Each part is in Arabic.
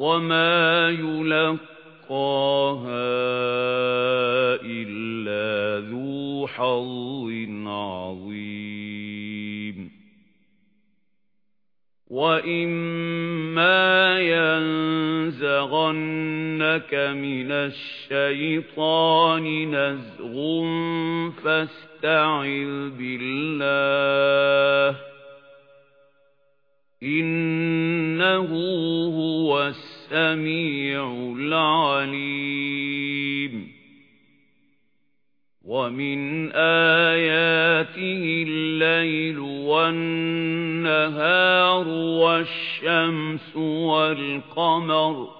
وَمَا يُلَقَّاهَا إِلَّا ذُو حَظٍّ عَظِيمٍ وَإِمَّا يَنزَغَنَّكَ مِنَ الشَّيْطَانِ نَزْغٌ فَاسْتَعِذْ بِاللَّهِ إِنَّهُ هُوَ السَّمِيعُ الْعَلِيمُ. وَمِنْ آيَاتِهِ اللَّيْلُ وَالنَّهَارُ وَالشَّمْسُ وَالْقَمَرُ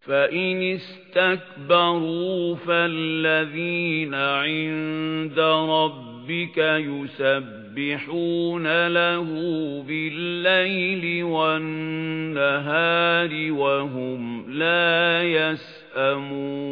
فَإِنِ اسْتَكْبَرُوا فَالَّذِينَ عِندَ رَبِّكَ يُسَبِّحُونَ لَهُ بِاللَّيْلِ وَالنَّهَارِ وَهُمْ لَا يَسْأَمُونَ